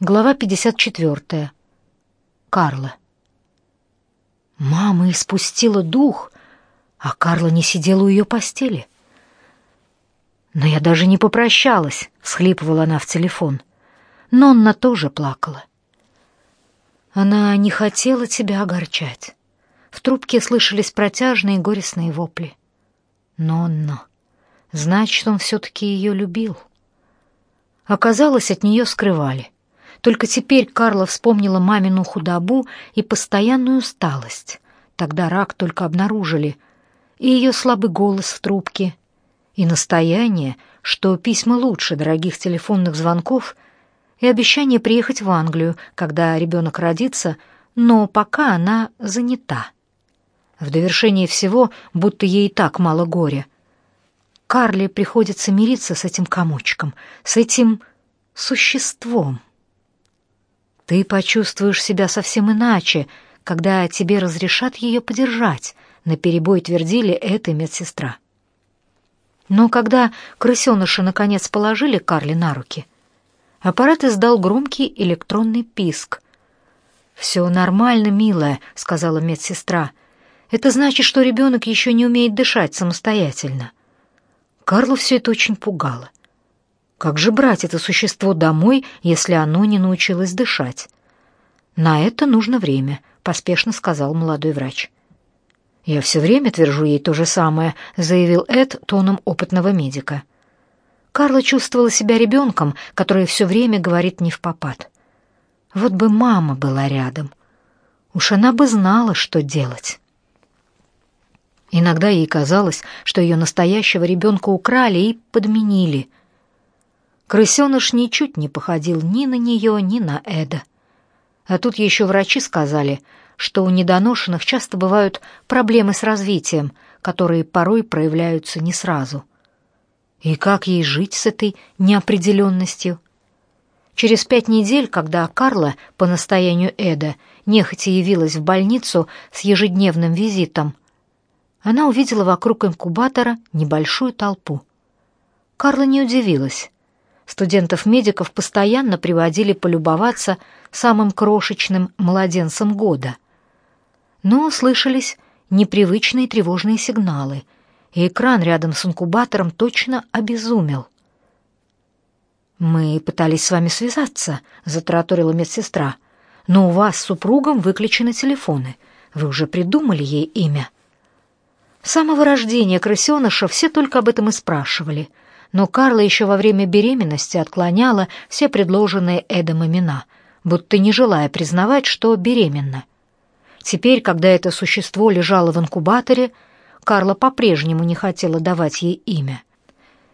Глава 54. Карла. Мама испустила дух, а Карла не сидела у ее постели. Но я даже не попрощалась, всхлипывала она в телефон. Нонна тоже плакала. Она не хотела тебя огорчать. В трубке слышались протяжные горестные вопли. Нонна. Значит, он все-таки ее любил. Оказалось, от нее скрывали. Только теперь Карла вспомнила мамину худобу и постоянную усталость. Тогда рак только обнаружили. И ее слабый голос в трубке, и настояние, что письма лучше дорогих телефонных звонков, и обещание приехать в Англию, когда ребенок родится, но пока она занята. В довершение всего, будто ей и так мало горя. Карле приходится мириться с этим комочком, с этим существом. Ты почувствуешь себя совсем иначе, когда тебе разрешат ее подержать, наперебой твердили эта медсестра. Но когда крысеныша наконец положили Карле на руки, аппарат издал громкий электронный писк. «Все нормально, милая», — сказала медсестра. «Это значит, что ребенок еще не умеет дышать самостоятельно». Карлу все это очень пугало. Как же брать это существо домой, если оно не научилось дышать? На это нужно время, поспешно сказал молодой врач. Я все время твержу ей то же самое, заявил Эд тоном опытного медика. Карла чувствовала себя ребенком, который все время говорит не в попад. Вот бы мама была рядом. Уж она бы знала, что делать. Иногда ей казалось, что ее настоящего ребенка украли и подменили. Крысеныш ничуть не походил ни на нее, ни на Эда. А тут еще врачи сказали, что у недоношенных часто бывают проблемы с развитием, которые порой проявляются не сразу. И как ей жить с этой неопределенностью? Через пять недель, когда Карла, по настоянию Эда, нехотя явилась в больницу с ежедневным визитом, она увидела вокруг инкубатора небольшую толпу. Карла не удивилась. Студентов-медиков постоянно приводили полюбоваться самым крошечным младенцем года. Но слышались непривычные тревожные сигналы, и экран рядом с инкубатором точно обезумел. «Мы пытались с вами связаться», — затараторила медсестра, «но у вас с супругом выключены телефоны. Вы уже придумали ей имя?» С самого рождения крысеныша все только об этом и спрашивали — но Карла еще во время беременности отклоняла все предложенные Эдом имена, будто не желая признавать, что беременна. Теперь, когда это существо лежало в инкубаторе, Карла по-прежнему не хотела давать ей имя.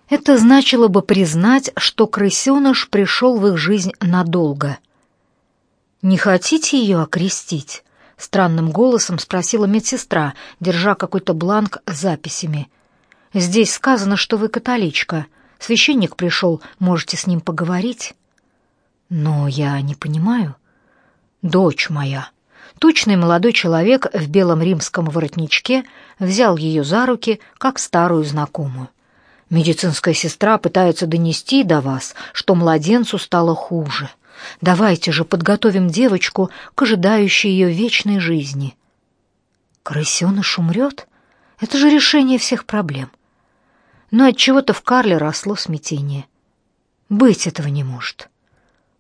Это значило бы признать, что крысеныш пришел в их жизнь надолго. «Не хотите ее окрестить?» — странным голосом спросила медсестра, держа какой-то бланк с записями — Здесь сказано, что вы католичка. Священник пришел, можете с ним поговорить. Но я не понимаю. Дочь моя. Тучный молодой человек в белом римском воротничке взял ее за руки, как старую знакомую. Медицинская сестра пытается донести до вас, что младенцу стало хуже. Давайте же подготовим девочку к ожидающей ее вечной жизни. Крысеныш умрет? Это же решение всех проблем но от чего-то в Карле росло смятение. Быть этого не может.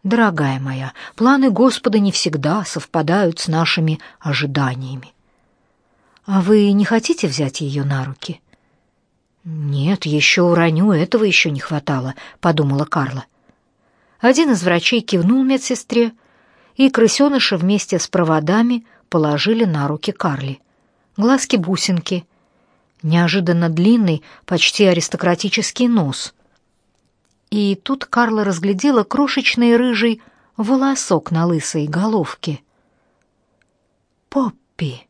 Дорогая моя, планы Господа не всегда совпадают с нашими ожиданиями. А вы не хотите взять ее на руки? Нет, еще уроню, этого еще не хватало, подумала Карла. Один из врачей кивнул медсестре, и крысеныша вместе с проводами положили на руки Карли. Глазки-бусинки, неожиданно длинный, почти аристократический нос. И тут Карла разглядела крошечный рыжий волосок на лысой головке. «Поппи!»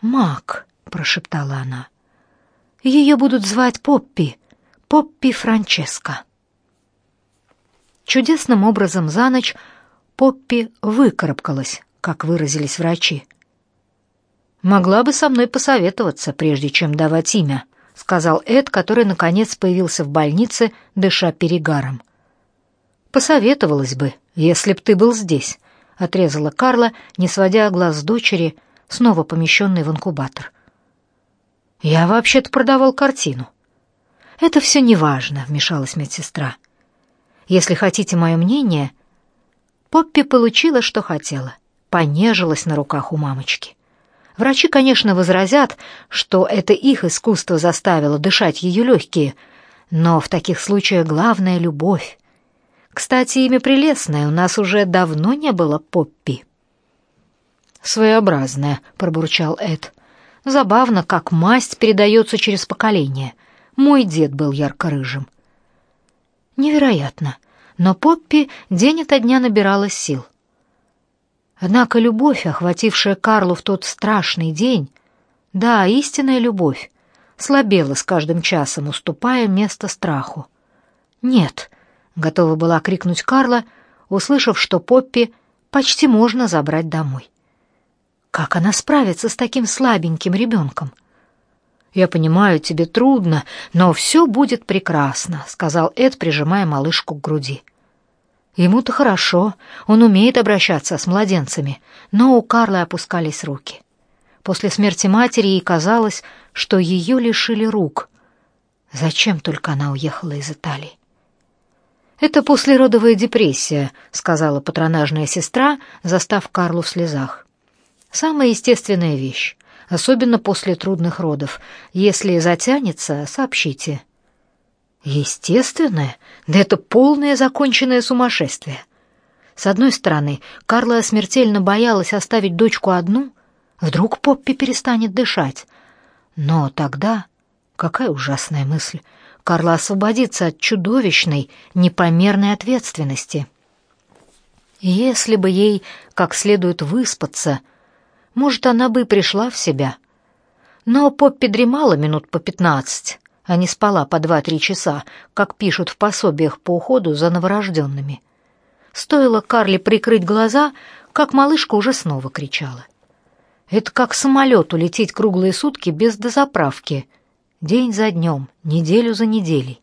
«Мак!» — прошептала она. «Ее будут звать Поппи, Поппи Франческо». Чудесным образом за ночь Поппи выкарабкалась, как выразились врачи. Могла бы со мной посоветоваться, прежде чем давать имя, сказал Эд, который наконец появился в больнице, дыша перегаром. Посоветовалась бы, если б ты был здесь, отрезала Карла, не сводя глаз с дочери, снова помещенной в инкубатор. Я вообще-то продавал картину. Это все неважно, вмешалась медсестра. Если хотите мое мнение, Поппи получила, что хотела, понежилась на руках у мамочки. Врачи, конечно, возразят, что это их искусство заставило дышать ее легкие, но в таких случаях главное — любовь. Кстати, имя прелестное, у нас уже давно не было Поппи. «Своеобразное», — пробурчал Эд. «Забавно, как масть передается через поколение. Мой дед был ярко-рыжим». Невероятно, но Поппи день ото дня набирала сил. Однако любовь, охватившая Карлу в тот страшный день, да, истинная любовь, слабела с каждым часом, уступая место страху. «Нет», — готова была крикнуть Карла, услышав, что Поппи почти можно забрать домой. Как она справится с таким слабеньким ребенком? «Я понимаю, тебе трудно, но все будет прекрасно», — сказал Эд, прижимая малышку к груди. Ему-то хорошо, он умеет обращаться с младенцами, но у Карлы опускались руки. После смерти матери ей казалось, что ее лишили рук. Зачем только она уехала из Италии? «Это послеродовая депрессия», — сказала патронажная сестра, застав Карлу в слезах. «Самая естественная вещь особенно после трудных родов. Если затянется, сообщите. Естественное? Да это полное законченное сумасшествие. С одной стороны, Карла смертельно боялась оставить дочку одну, вдруг Поппи перестанет дышать. Но тогда какая ужасная мысль. Карла освободится от чудовищной, непомерной ответственности. Если бы ей как следует выспаться, может, она бы и пришла в себя. Но Поппи дремала минут по пятнадцать, а не спала по два-три часа, как пишут в пособиях по уходу за новорожденными. Стоило Карли прикрыть глаза, как малышка уже снова кричала. Это как самолету лететь круглые сутки без дозаправки, день за днем, неделю за неделей.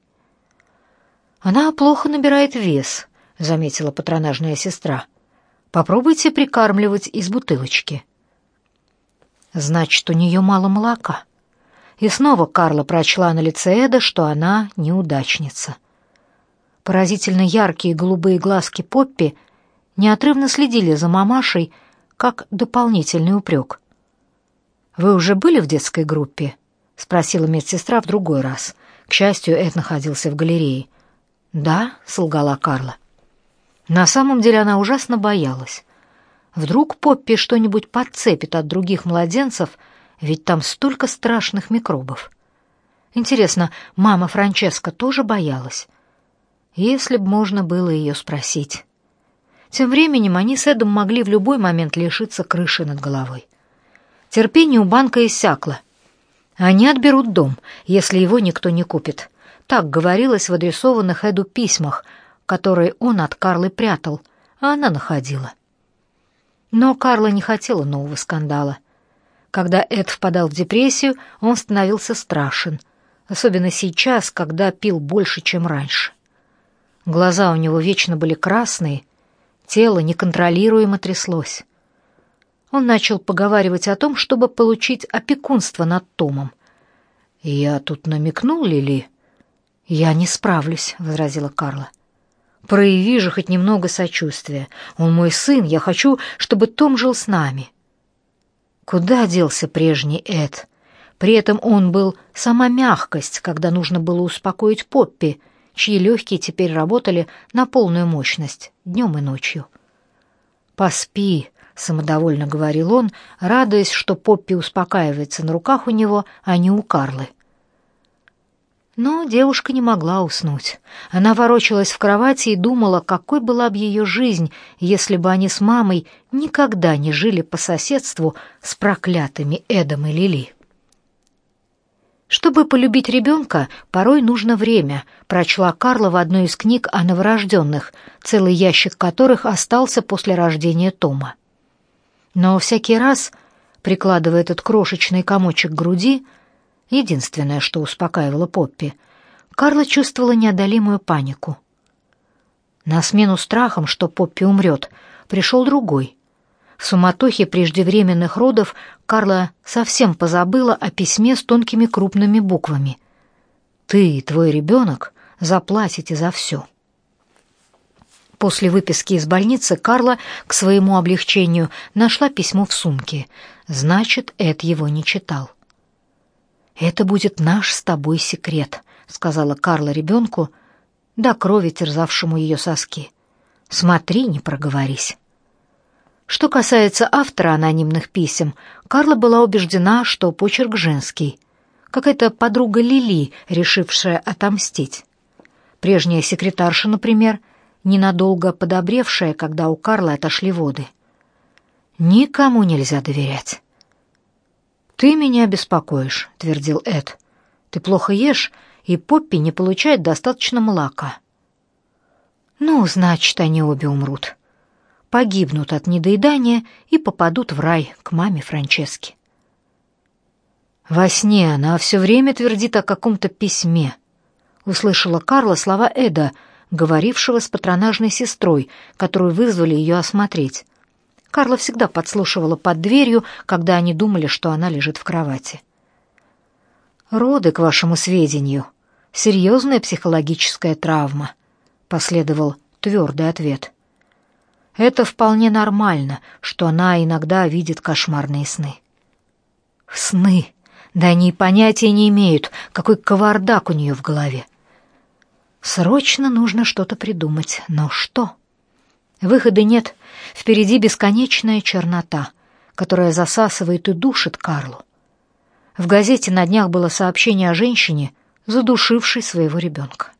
Она плохо набирает вес, заметила патронажная сестра. Попробуйте прикармливать из бутылочки. Значит, у нее мало молока. И снова Карла прочла на лице Эда, что она неудачница. Поразительно яркие голубые глазки Поппи неотрывно следили за мамашей, как дополнительный упрек. «Вы уже были в детской группе?» — спросила медсестра в другой раз. К счастью, Эд находился в галерее. «Да», — солгала Карла. На самом деле она ужасно боялась. Вдруг Поппи что-нибудь подцепит от других младенцев, ведь там столько страшных микробов. Интересно, мама Франческа тоже боялась? Если б можно было ее спросить. Тем временем они с Эдом могли в любой момент лишиться крыши над головой. Терпение у банка иссякло. Они отберут дом, если его никто не купит. Так говорилось в адресованных Эду письмах, которые он от Карлы прятал, а она находила. Но Карла не хотела нового скандала. Когда Эд впадал в депрессию, он становился страшен, особенно сейчас, когда пил больше, чем раньше. Глаза у него вечно были красные, тело неконтролируемо тряслось. Он начал поговаривать о том, чтобы получить опекунство над Томом. «Я тут намекнул, Лили?» «Я не справлюсь», — возразила Карла. Прояви же хоть немного сочувствия. Он мой сын, я хочу, чтобы Том жил с нами. Куда делся прежний Эд? При этом он был сама мягкость, когда нужно было успокоить Поппи, чьи легкие теперь работали на полную мощность, днем и ночью. «Поспи», — самодовольно говорил он, радуясь, что Поппи успокаивается на руках у него, а не у Карлы. Но девушка не могла уснуть. Она ворочалась в кровати и думала, какой была бы ее жизнь, если бы они с мамой никогда не жили по соседству с проклятыми Эдом и Лили. Чтобы полюбить ребенка, порой нужно время, прочла Карла в одной из книг о новорожденных, целый ящик которых остался после рождения Тома. Но всякий раз, прикладывая этот крошечный комочек к груди, единственное, что успокаивало Поппи. Карла чувствовала неодолимую панику. На смену страхам, что Поппи умрет, пришел другой. В суматохе преждевременных родов Карла совсем позабыла о письме с тонкими крупными буквами. «Ты и твой ребенок заплатите за все». После выписки из больницы Карла к своему облегчению нашла письмо в сумке. Значит, Эд его не читал. «Это будет наш с тобой секрет», — сказала Карла ребенку, до крови терзавшему ее соски. «Смотри, не проговорись». Что касается автора анонимных писем, Карла была убеждена, что почерк женский. Какая-то подруга Лили, решившая отомстить. Прежняя секретарша, например, ненадолго подобревшая, когда у Карлы отошли воды. Никому нельзя доверять. «Ты меня беспокоишь», — твердил Эд. «Ты плохо ешь, и Поппи не получает достаточно молока». «Ну, значит, они обе умрут. Погибнут от недоедания и попадут в рай к маме Франчески». Во сне она все время твердит о каком-то письме. Услышала Карла слова Эда, говорившего с патронажной сестрой, которую вызвали ее осмотреть. Карла всегда подслушивала под дверью, когда они думали, что она лежит в кровати. «Роды, к вашему сведению, серьезная психологическая травма», — последовал твердый ответ. «Это вполне нормально, что она иногда видит кошмарные сны». «Сны! Да они понятия не имеют, какой кавардак у нее в голове. Срочно нужно что-то придумать, но что?» Выхода нет. Впереди бесконечная чернота, которая засасывает и душит Карлу. В газете на днях было сообщение о женщине, задушившей своего ребенка.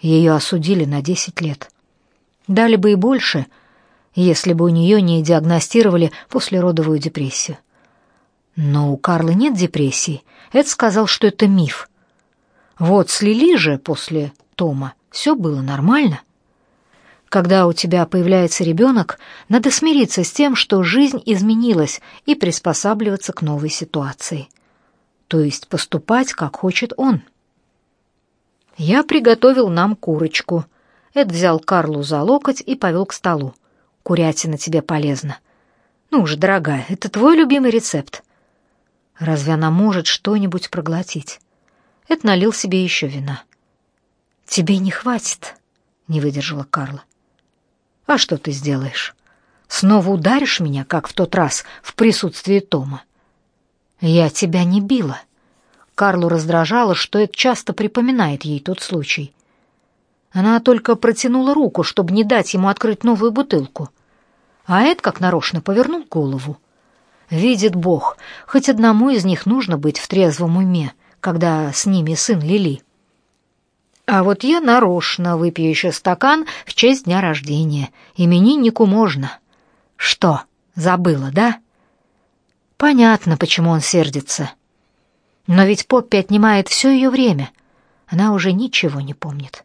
Ее осудили на 10 лет. Дали бы и больше, если бы у нее не диагностировали послеродовую депрессию. Но у Карлы нет депрессии. Эд сказал, что это миф. Вот слили же после Тома. Все было нормально. Когда у тебя появляется ребенок, надо смириться с тем, что жизнь изменилась, и приспосабливаться к новой ситуации. То есть поступать, как хочет он. Я приготовил нам курочку. Эд взял Карлу за локоть и повел к столу. Курятина тебе полезна. Ну же, дорогая, это твой любимый рецепт. Разве она может что-нибудь проглотить? Эд налил себе еще вина. Тебе не хватит, не выдержала Карла. А что ты сделаешь? Снова ударишь меня, как в тот раз в присутствии Тома? Я тебя не била. Карлу раздражало, что это часто припоминает ей тот случай. Она только протянула руку, чтобы не дать ему открыть новую бутылку. А Эд как нарочно повернул голову. Видит Бог, хоть одному из них нужно быть в трезвом уме, когда с ними сын Лили. А вот я нарочно выпью еще стакан в честь дня рождения. Имениннику можно. Что, забыла, да? Понятно, почему он сердится. Но ведь Поппи отнимает все ее время. Она уже ничего не помнит.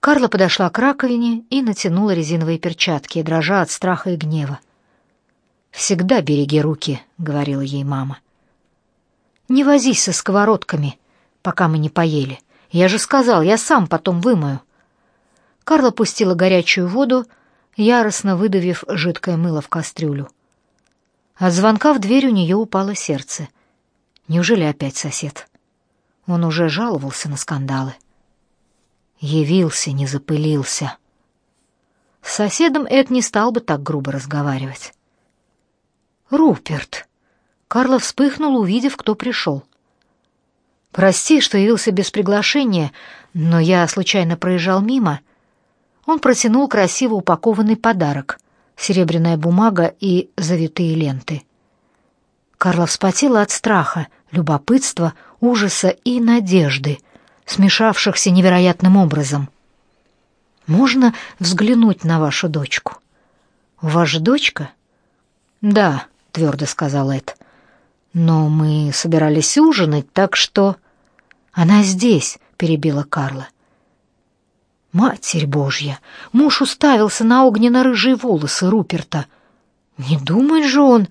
Карла подошла к раковине и натянула резиновые перчатки, дрожа от страха и гнева. «Всегда береги руки», — говорила ей мама. «Не возись со сковородками, пока мы не поели. Я же сказал, я сам потом вымою. Карла пустила горячую воду, яростно выдавив жидкое мыло в кастрюлю. От звонка в дверь у нее упало сердце. Неужели опять сосед? Он уже жаловался на скандалы. Явился, не запылился. С соседом Эд не стал бы так грубо разговаривать. «Руперт!» Карла вспыхнула, увидев, кто пришел. Прости, что явился без приглашения, но я случайно проезжал мимо. Он протянул красиво упакованный подарок: серебряная бумага и завитые ленты. Карла вспотела от страха, любопытства, ужаса и надежды, смешавшихся невероятным образом. Можно взглянуть на вашу дочку? Ваша дочка? Да, твердо сказал Эд. Но мы собирались ужинать, так что она здесь, перебила Карла. Матерь Божья, муж уставился на огненно-рыжие волосы Руперта. Не думает же он.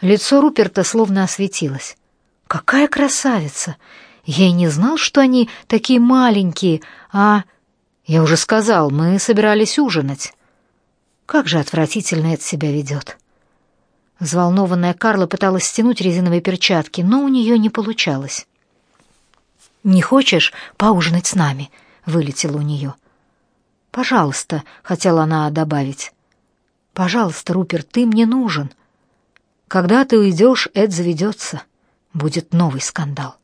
Лицо Руперта словно осветилось. Какая красавица! Я и не знал, что они такие маленькие, а Я уже сказал, мы собирались ужинать. Как же отвратительно это себя ведет. Взволнованная Карла пыталась стянуть резиновые перчатки, но у нее не получалось. «Не хочешь поужинать с нами?» — вылетело у нее. «Пожалуйста», — хотела она добавить. «Пожалуйста, Руперт, ты мне нужен. Когда ты уйдешь, Эд заведется. Будет новый скандал».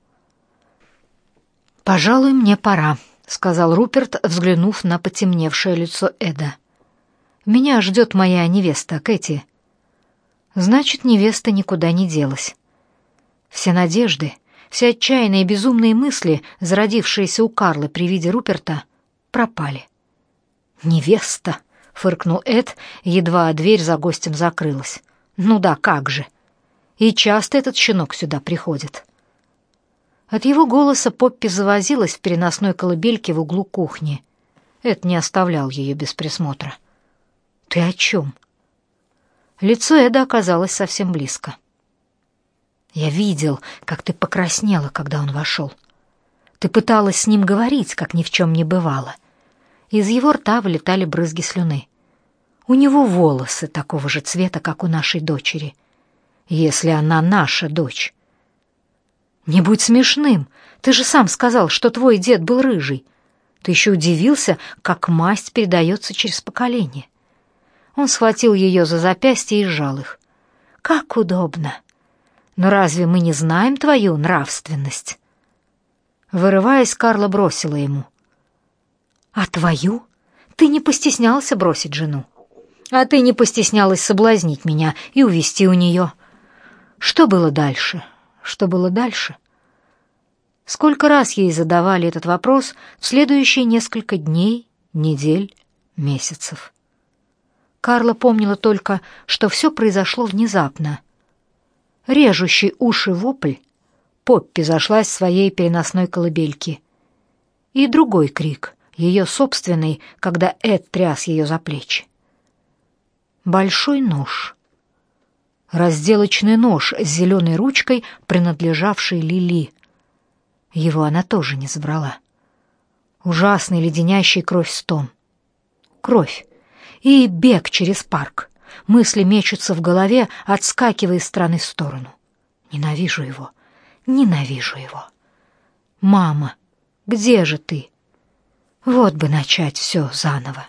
«Пожалуй, мне пора», — сказал Руперт, взглянув на потемневшее лицо Эда. «Меня ждет моя невеста, Кэти». Значит, невеста никуда не делась. Все надежды, все отчаянные безумные мысли, зародившиеся у Карлы при виде Руперта, пропали. «Невеста!» — фыркнул Эд, едва дверь за гостем закрылась. «Ну да, как же! И часто этот щенок сюда приходит». От его голоса Поппи завозилась в переносной колыбельке в углу кухни. Эд не оставлял ее без присмотра. «Ты о чем?» Лицо Эда оказалось совсем близко. «Я видел, как ты покраснела, когда он вошел. Ты пыталась с ним говорить, как ни в чем не бывало. Из его рта вылетали брызги слюны. У него волосы такого же цвета, как у нашей дочери. Если она наша дочь. Не будь смешным. Ты же сам сказал, что твой дед был рыжий. Ты еще удивился, как масть передается через поколение. Он схватил ее за запястье и сжал их. Как удобно. Но разве мы не знаем твою нравственность? Вырываясь, Карла бросила ему: "А твою? Ты не постеснялся бросить жену? А ты не постеснялась соблазнить меня и увести у нее. Что было дальше? Что было дальше? Сколько раз ей задавали этот вопрос в следующие несколько дней, недель, месяцев. Карла помнила только, что все произошло внезапно. Режущий уши вопль, Поппи зашлась в своей переносной колыбельке. И другой крик, ее собственный, когда Эд тряс ее за плечи. Большой нож — разделочный нож с зеленой ручкой, принадлежавший Лили. Его она тоже не забрала. Ужасный леденящий кровь стон. Кровь. И бег через парк. Мысли мечутся в голове, отскакивая из стороны в сторону. Ненавижу его. Ненавижу его. Мама, где же ты? Вот бы начать все заново.